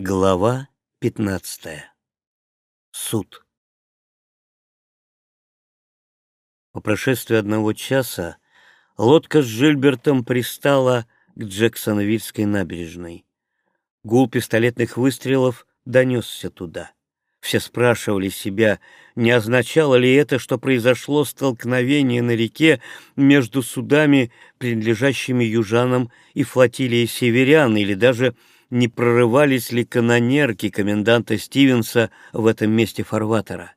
Глава пятнадцатая. Суд. По прошествии одного часа лодка с Жильбертом пристала к Джексоновильской набережной. Гул пистолетных выстрелов донесся туда. Все спрашивали себя, не означало ли это, что произошло столкновение на реке между судами, принадлежащими южанам и флотилией северян, или даже не прорывались ли канонерки коменданта Стивенса в этом месте фарватера.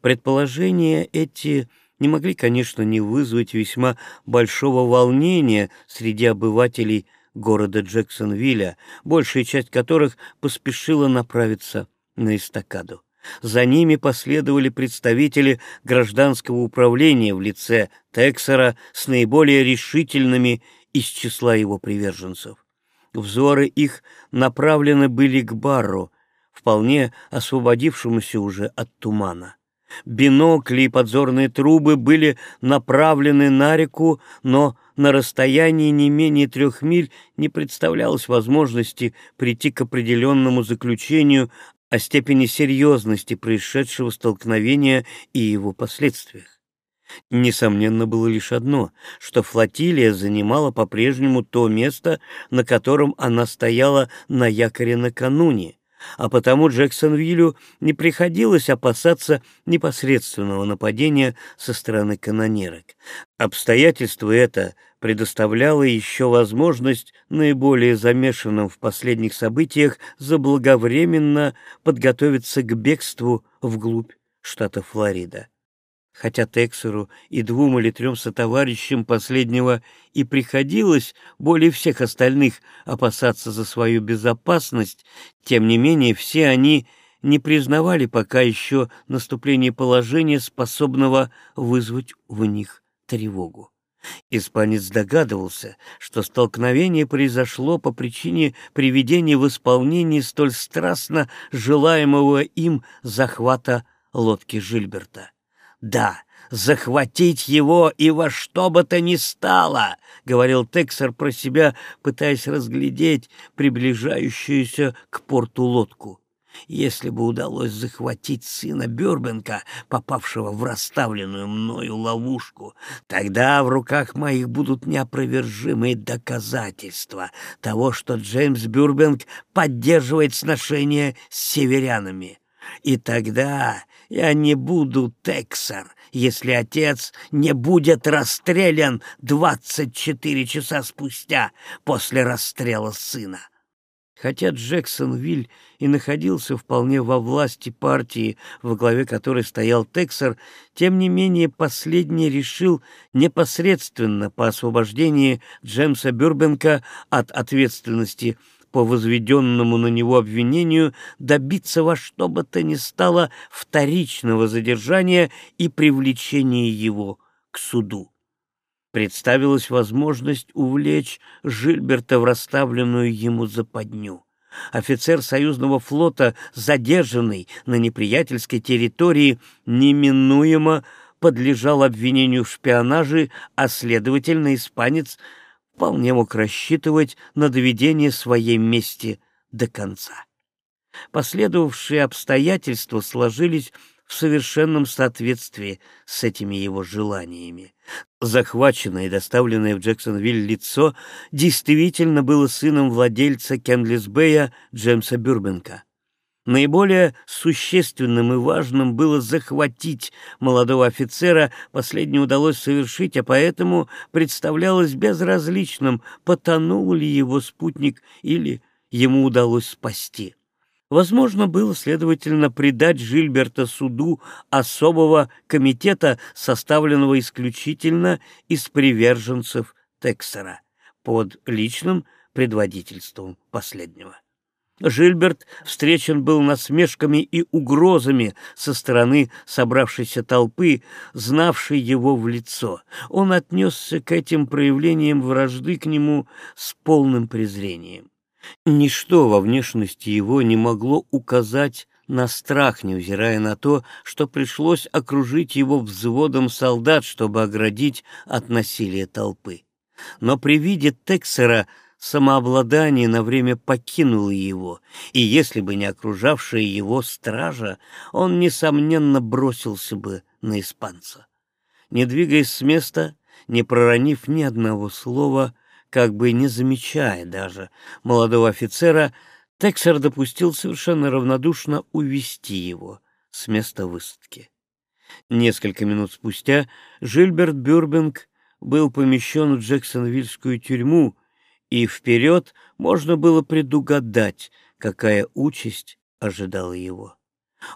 Предположения эти не могли, конечно, не вызвать весьма большого волнения среди обывателей города Джексонвилля, большая часть которых поспешила направиться на эстакаду. За ними последовали представители гражданского управления в лице Тексера с наиболее решительными из числа его приверженцев. Взоры их направлены были к бару, вполне освободившемуся уже от тумана. Бинокли и подзорные трубы были направлены на реку, но на расстоянии не менее трех миль не представлялось возможности прийти к определенному заключению о степени серьезности происшедшего столкновения и его последствиях. Несомненно было лишь одно, что флотилия занимала по-прежнему то место, на котором она стояла на якоре накануне, а потому Джексонвиллю не приходилось опасаться непосредственного нападения со стороны канонерок. Обстоятельство это предоставляло еще возможность наиболее замешанным в последних событиях заблаговременно подготовиться к бегству вглубь штата Флорида хотя Тексеру и двум или трем сотоварищам последнего и приходилось более всех остальных опасаться за свою безопасность, тем не менее все они не признавали пока еще наступление положения, способного вызвать в них тревогу. Испанец догадывался, что столкновение произошло по причине приведения в исполнение столь страстно желаемого им захвата лодки Жильберта. Да, захватить его и во что бы то ни стало, — говорил Тексер про себя, пытаясь разглядеть приближающуюся к порту лодку. Если бы удалось захватить сына Бюрбенка, попавшего в расставленную мною ловушку, тогда в руках моих будут неопровержимые доказательства того, что Джеймс Бюрбенк поддерживает сношения с северянами. И тогда я не буду Тексер, если отец не будет расстрелян двадцать четыре часа спустя после расстрела сына. Хотя Джексонвиль и находился вполне во власти партии, во главе которой стоял Тексер, тем не менее последний решил непосредственно по освобождении Джемса Бюрбенка от ответственности по возведенному на него обвинению добиться во что бы то ни стало вторичного задержания и привлечения его к суду. Представилась возможность увлечь Жильберта в расставленную ему западню. Офицер союзного флота, задержанный на неприятельской территории, неминуемо подлежал обвинению в шпионаже, а, следовательно, испанец — вполне мог рассчитывать на доведение своей мести до конца. Последовавшие обстоятельства сложились в совершенном соответствии с этими его желаниями. Захваченное и доставленное в Джексонвиль лицо действительно было сыном владельца Кендлисбея Джеймса Бюрбенка. Наиболее существенным и важным было захватить молодого офицера, последнее удалось совершить, а поэтому представлялось безразличным, потонул ли его спутник или ему удалось спасти. Возможно было, следовательно, предать Жильберта суду особого комитета, составленного исключительно из приверженцев Тексера, под личным предводительством последнего. Жильберт встречен был насмешками и угрозами со стороны собравшейся толпы, знавшей его в лицо. Он отнесся к этим проявлениям вражды к нему с полным презрением. Ничто во внешности его не могло указать на страх, невзирая на то, что пришлось окружить его взводом солдат, чтобы оградить от насилия толпы. Но при виде Тексера самообладание на время покинуло его, и если бы не окружавшая его стража, он, несомненно, бросился бы на испанца. Не двигаясь с места, не проронив ни одного слова, как бы не замечая даже молодого офицера, Тексер допустил совершенно равнодушно увести его с места высадки. Несколько минут спустя Жильберт Бюрбинг был помещен в Джексонвильскую тюрьму, и вперед можно было предугадать, какая участь ожидала его.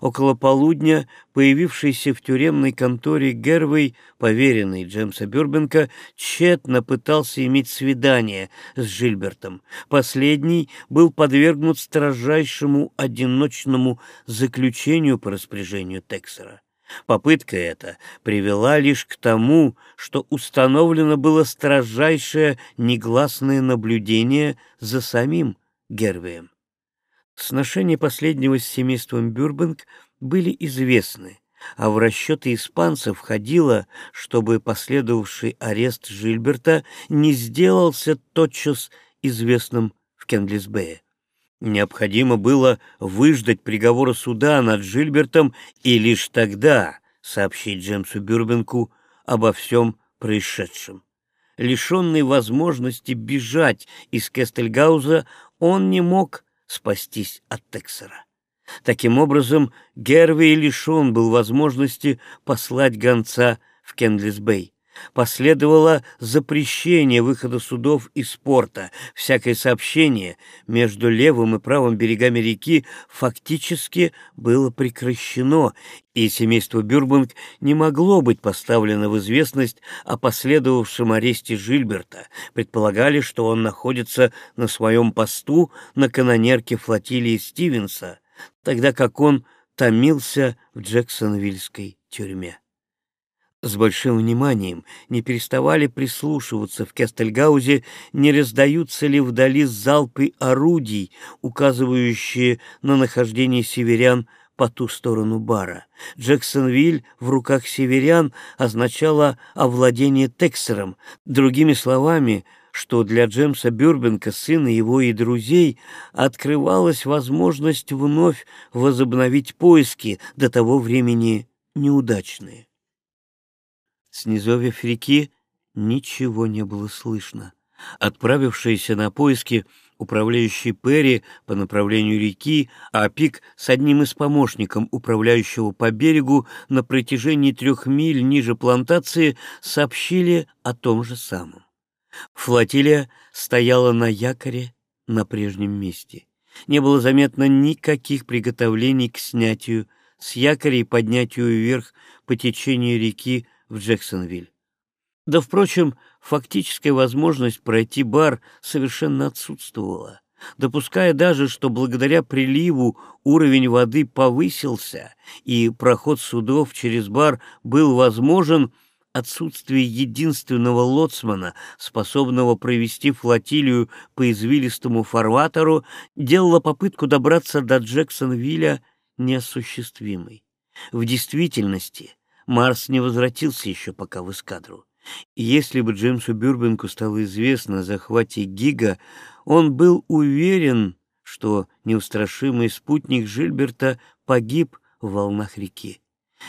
Около полудня появившийся в тюремной конторе Гервей, поверенный Джеймса Бюрбенка, тщетно пытался иметь свидание с Жильбертом. Последний был подвергнут строжайшему одиночному заключению по распоряжению Тексера. Попытка эта привела лишь к тому, что установлено было строжайшее негласное наблюдение за самим Гервием. Сношения последнего с семейством Бюрбанк были известны, а в расчеты испанцев входило, чтобы последовавший арест Жильберта не сделался тотчас известным в Кендлисбее. Необходимо было выждать приговора суда над Жильбертом и лишь тогда сообщить Джемсу Бюрбенку обо всем происшедшем. Лишенный возможности бежать из Кестельгауза, он не мог спастись от Тексера. Таким образом, Герви лишен был возможности послать гонца в Кендлисбей последовало запрещение выхода судов из порта. Всякое сообщение между левым и правым берегами реки фактически было прекращено, и семейство Бюрбанг не могло быть поставлено в известность о последовавшем аресте Жильберта. Предполагали, что он находится на своем посту на канонерке флотилии Стивенса, тогда как он томился в Джексонвильской тюрьме с большим вниманием не переставали прислушиваться в Кестельгаузе, не раздаются ли вдали залпы орудий, указывающие на нахождение северян по ту сторону бара. Джексонвиль в руках северян означало овладение Тексером. Другими словами, что для Джемса Бюрбенка, сына его и друзей, открывалась возможность вновь возобновить поиски, до того времени неудачные. С низовьев реки ничего не было слышно. Отправившиеся на поиски управляющий Перри по направлению реки, а Пик с одним из помощников управляющего по берегу на протяжении трех миль ниже плантации сообщили о том же самом. Флотилия стояла на якоре на прежнем месте. Не было заметно никаких приготовлений к снятию с якоря и поднятию вверх по течению реки в Джексонвиль. Да, впрочем, фактическая возможность пройти бар совершенно отсутствовала. Допуская даже, что благодаря приливу уровень воды повысился и проход судов через бар был возможен, отсутствие единственного лоцмана, способного провести флотилию по извилистому фарватеру, делало попытку добраться до Джексонвилля неосуществимой. В действительности Марс не возвратился еще пока в эскадру. И если бы Джеймсу Бюрбенку стало известно о захвате Гига, он был уверен, что неустрашимый спутник Жильберта погиб в волнах реки.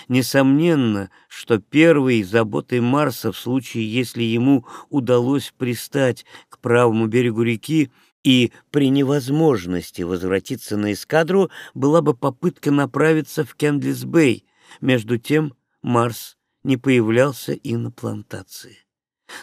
Несомненно, что первой заботой Марса в случае, если ему удалось пристать к правому берегу реки, и при невозможности возвратиться на эскадру была бы попытка направиться в Кендлис-Бэй. Между тем Марс не появлялся и на плантации.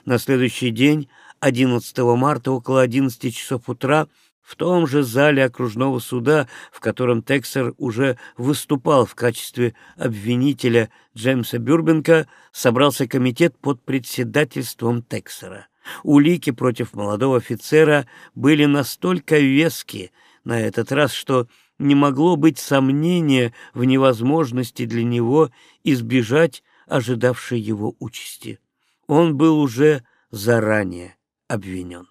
На следующий день, 11 марта, около 11 часов утра, в том же зале окружного суда, в котором Тексер уже выступал в качестве обвинителя Джеймса Бюрбенка, собрался комитет под председательством Тексера. Улики против молодого офицера были настолько веские на этот раз, что не могло быть сомнения в невозможности для него избежать ожидавшей его участи. Он был уже заранее обвинен.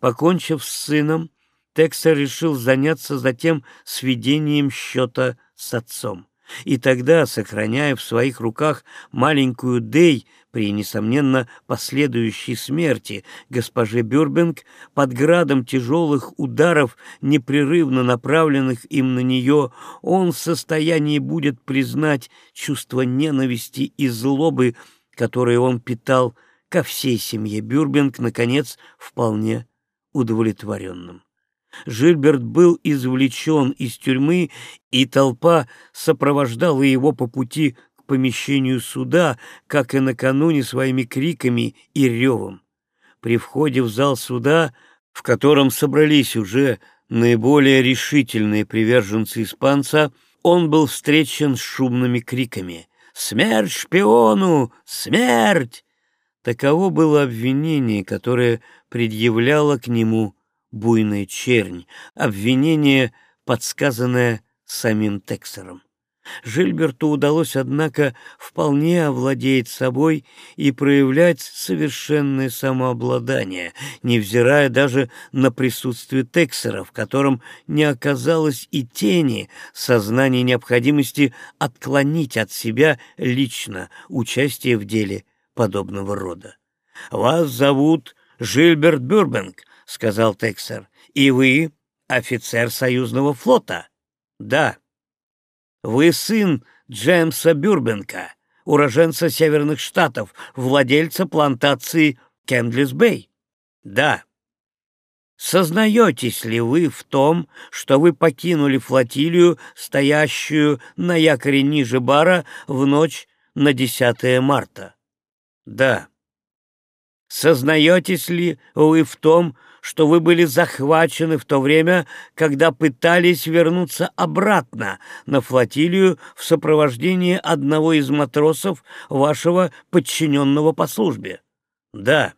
Покончив с сыном, Тексер решил заняться затем сведением счета с отцом. И тогда, сохраняя в своих руках маленькую Дей при, несомненно, последующей смерти госпожи Бюрбинг, под градом тяжелых ударов, непрерывно направленных им на нее, он в состоянии будет признать чувство ненависти и злобы, которые он питал ко всей семье Бюрбинг, наконец, вполне удовлетворенным. Жильберт был извлечен из тюрьмы, и толпа сопровождала его по пути к помещению суда, как и накануне своими криками и ревом. При входе в зал суда, в котором собрались уже наиболее решительные приверженцы испанца, он был встречен с шумными криками «Смерть шпиону! Смерть!» Таково было обвинение, которое предъявляла к нему буйная чернь, обвинение, подсказанное самим Тексером. Жильберту удалось, однако, вполне овладеть собой и проявлять совершенное самообладание, невзирая даже на присутствие Тексера, в котором не оказалось и тени сознания необходимости отклонить от себя лично участие в деле подобного рода. «Вас зовут Жильберт Бюрбенг», — сказал Тексер. «И вы офицер союзного флота?» «Да». «Вы сын Джеймса Бюрбенка, уроженца Северных Штатов, владельца плантации Кендлис-Бэй?» «Да». Сознаетесь ли вы в том, что вы покинули флотилию, стоящую на якоре ниже бара, в ночь на 10 марта? Да. Сознаетесь ли вы в том, что вы были захвачены в то время, когда пытались вернуться обратно на флотилию в сопровождении одного из матросов вашего подчиненного по службе? Да.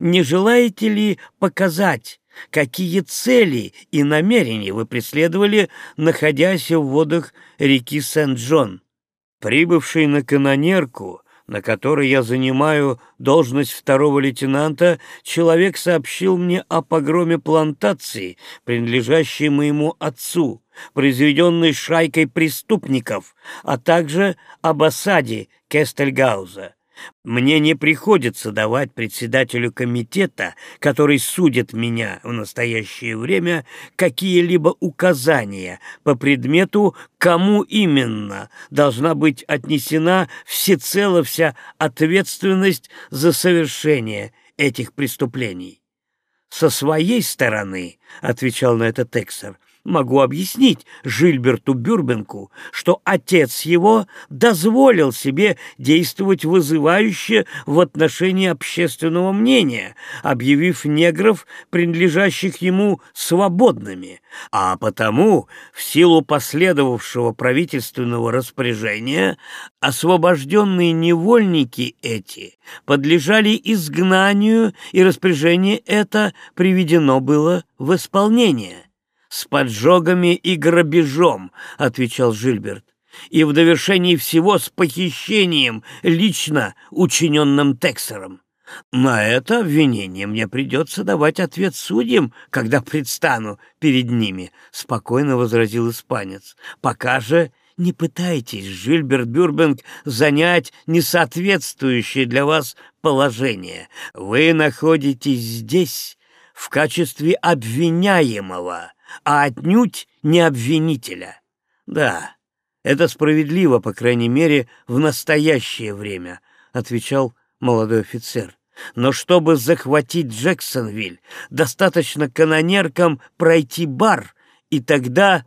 Не желаете ли показать, какие цели и намерения вы преследовали, находясь в водах реки Сент-Джон? Прибывший на канонерку, на которой я занимаю должность второго лейтенанта, человек сообщил мне о погроме плантации, принадлежащей моему отцу, произведенной шайкой преступников, а также об осаде Кестельгауза. Мне не приходится давать председателю комитета, который судит меня в настоящее время, какие-либо указания по предмету, кому именно должна быть отнесена всецело вся ответственность за совершение этих преступлений. «Со своей стороны», — отвечал на это Тексер, могу объяснить Жильберту Бюрбенку, что отец его дозволил себе действовать вызывающе в отношении общественного мнения, объявив негров, принадлежащих ему, свободными, а потому, в силу последовавшего правительственного распоряжения, освобожденные невольники эти подлежали изгнанию, и распоряжение это приведено было в исполнение с поджогами и грабежом», — отвечал Жильберт, «и в довершении всего с похищением, лично учиненным Тексером. На это обвинение мне придется давать ответ судьям, когда предстану перед ними», — спокойно возразил испанец. «Пока же не пытайтесь, Жильберт Бюрбенг, занять несоответствующее для вас положение. Вы находитесь здесь в качестве обвиняемого» а отнюдь не обвинителя. Да, это справедливо, по крайней мере, в настоящее время, отвечал молодой офицер. Но чтобы захватить Джексонвиль, достаточно канонеркам пройти бар, и тогда...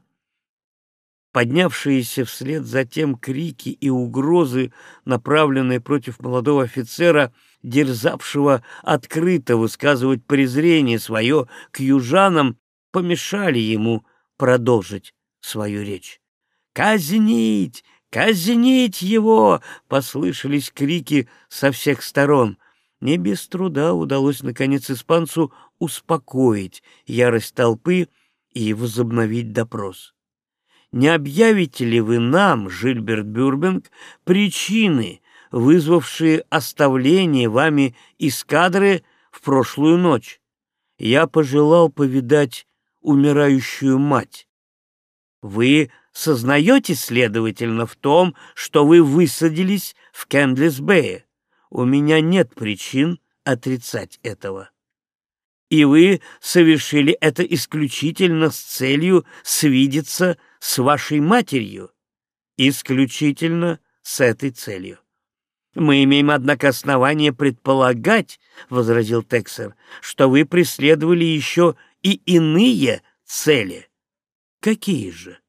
Поднявшиеся вслед за тем крики и угрозы, направленные против молодого офицера, дерзавшего открыто высказывать презрение свое к южанам, помешали ему продолжить свою речь. «Казнить! Казнить его!» — послышались крики со всех сторон. Не без труда удалось, наконец, испанцу успокоить ярость толпы и возобновить допрос. «Не объявите ли вы нам, Жильберт Бюрбенк, причины, вызвавшие оставление вами эскадры в прошлую ночь? Я пожелал повидать умирающую мать. Вы сознаете, следовательно, в том, что вы высадились в Кендлис-Бэе. У меня нет причин отрицать этого. И вы совершили это исключительно с целью свидеться с вашей матерью. Исключительно с этой целью. «Мы имеем, однако, основание предполагать, — возразил Тексер, — что вы преследовали еще и иные цели. Какие же?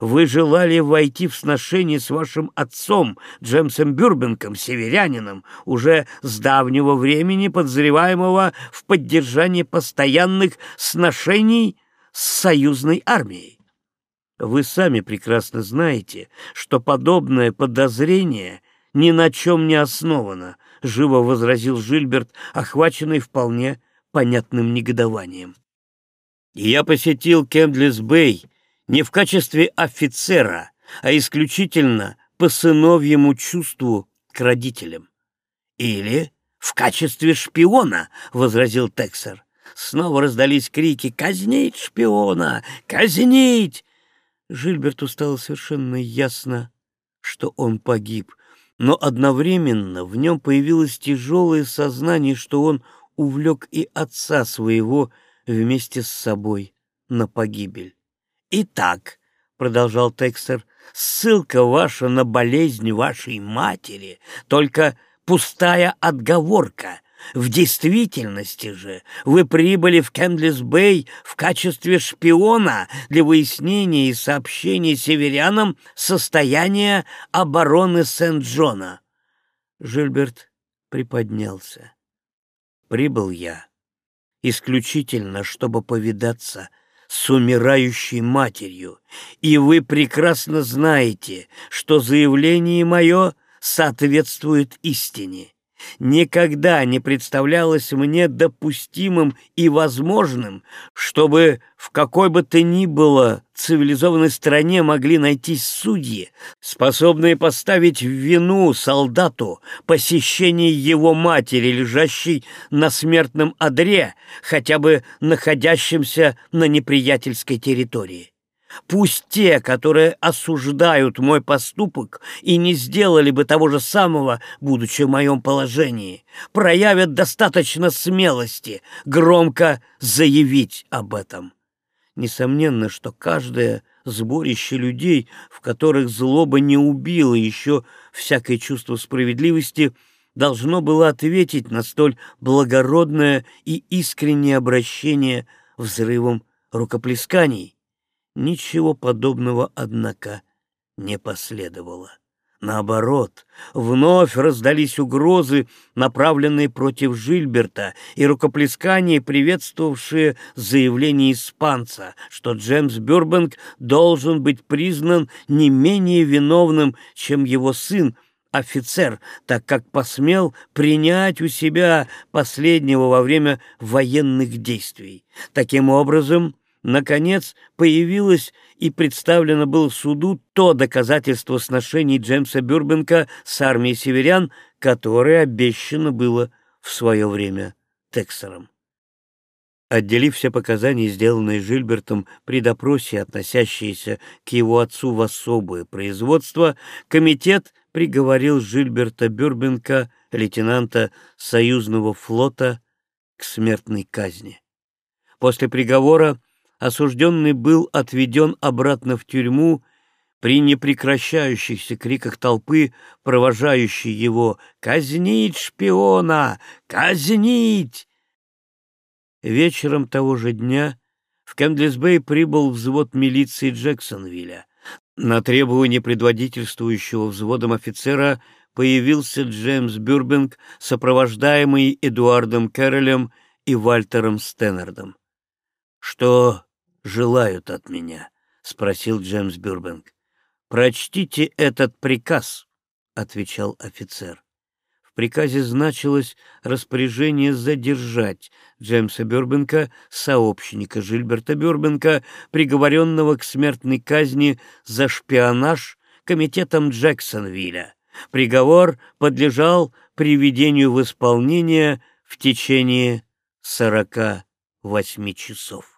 Вы желали войти в сношение с вашим отцом, Джемсом Бюрбенком, северянином, уже с давнего времени подозреваемого в поддержании постоянных сношений с союзной армией. Вы сами прекрасно знаете, что подобное подозрение ни на чем не основано, живо возразил Жильберт, охваченный вполне понятным негодованием. Я посетил Кемдлис-Бэй не в качестве офицера, а исключительно по сыновьему чувству к родителям. Или в качестве шпиона, — возразил Тексер. Снова раздались крики «Казнить шпиона! Казнить!» Жильберту стало совершенно ясно, что он погиб, но одновременно в нем появилось тяжелое сознание, что он увлек и отца своего вместе с собой на погибель. «Итак», — продолжал Текстер, — «ссылка ваша на болезнь вашей матери только пустая отговорка. В действительности же вы прибыли в Кендлис-Бэй в качестве шпиона для выяснения и сообщения северянам состояния обороны Сент-Джона». Жильберт приподнялся. «Прибыл я исключительно, чтобы повидаться с умирающей матерью, и вы прекрасно знаете, что заявление мое соответствует истине никогда не представлялось мне допустимым и возможным, чтобы в какой бы то ни было цивилизованной стране могли найтись судьи, способные поставить в вину солдату посещение его матери, лежащей на смертном одре, хотя бы находящемся на неприятельской территории. Пусть те, которые осуждают мой поступок и не сделали бы того же самого, будучи в моем положении, проявят достаточно смелости громко заявить об этом. Несомненно, что каждое сборище людей, в которых злоба не убила еще всякое чувство справедливости, должно было ответить на столь благородное и искреннее обращение взрывом рукоплесканий. Ничего подобного, однако, не последовало. Наоборот, вновь раздались угрозы, направленные против Жильберта, и рукоплескания, приветствовавшие заявление испанца, что Джеймс Бюрбанк должен быть признан не менее виновным, чем его сын, офицер, так как посмел принять у себя последнего во время военных действий. Таким образом, Наконец появилось и представлено было суду то доказательство сношений Джеймса Бюрбенка с армией северян, которое обещано было в свое время Тексером. Отделив все показания, сделанные Жильбертом при допросе, относящиеся к его отцу в особое производство, комитет приговорил Жильберта Бюрбенка, лейтенанта союзного флота, к смертной казни. После приговора осужденный был отведен обратно в тюрьму при непрекращающихся криках толпы, провожающей его «Казнить шпиона! Казнить!» Вечером того же дня в Кэмдлисбей прибыл взвод милиции Джексонвилля. На требование предводительствующего взводом офицера появился Джеймс Бюрбинг, сопровождаемый Эдуардом Кэрролем и Вальтером Стэннардом. «Что желают от меня?» — спросил Джеймс Бюрбенг. «Прочтите этот приказ», — отвечал офицер. В приказе значилось распоряжение задержать Джеймса Бюрбенка, сообщника Жильберта Бюрбенка, приговоренного к смертной казни за шпионаж комитетом Джексонвилля. Приговор подлежал приведению в исполнение в течение сорока восьми часов.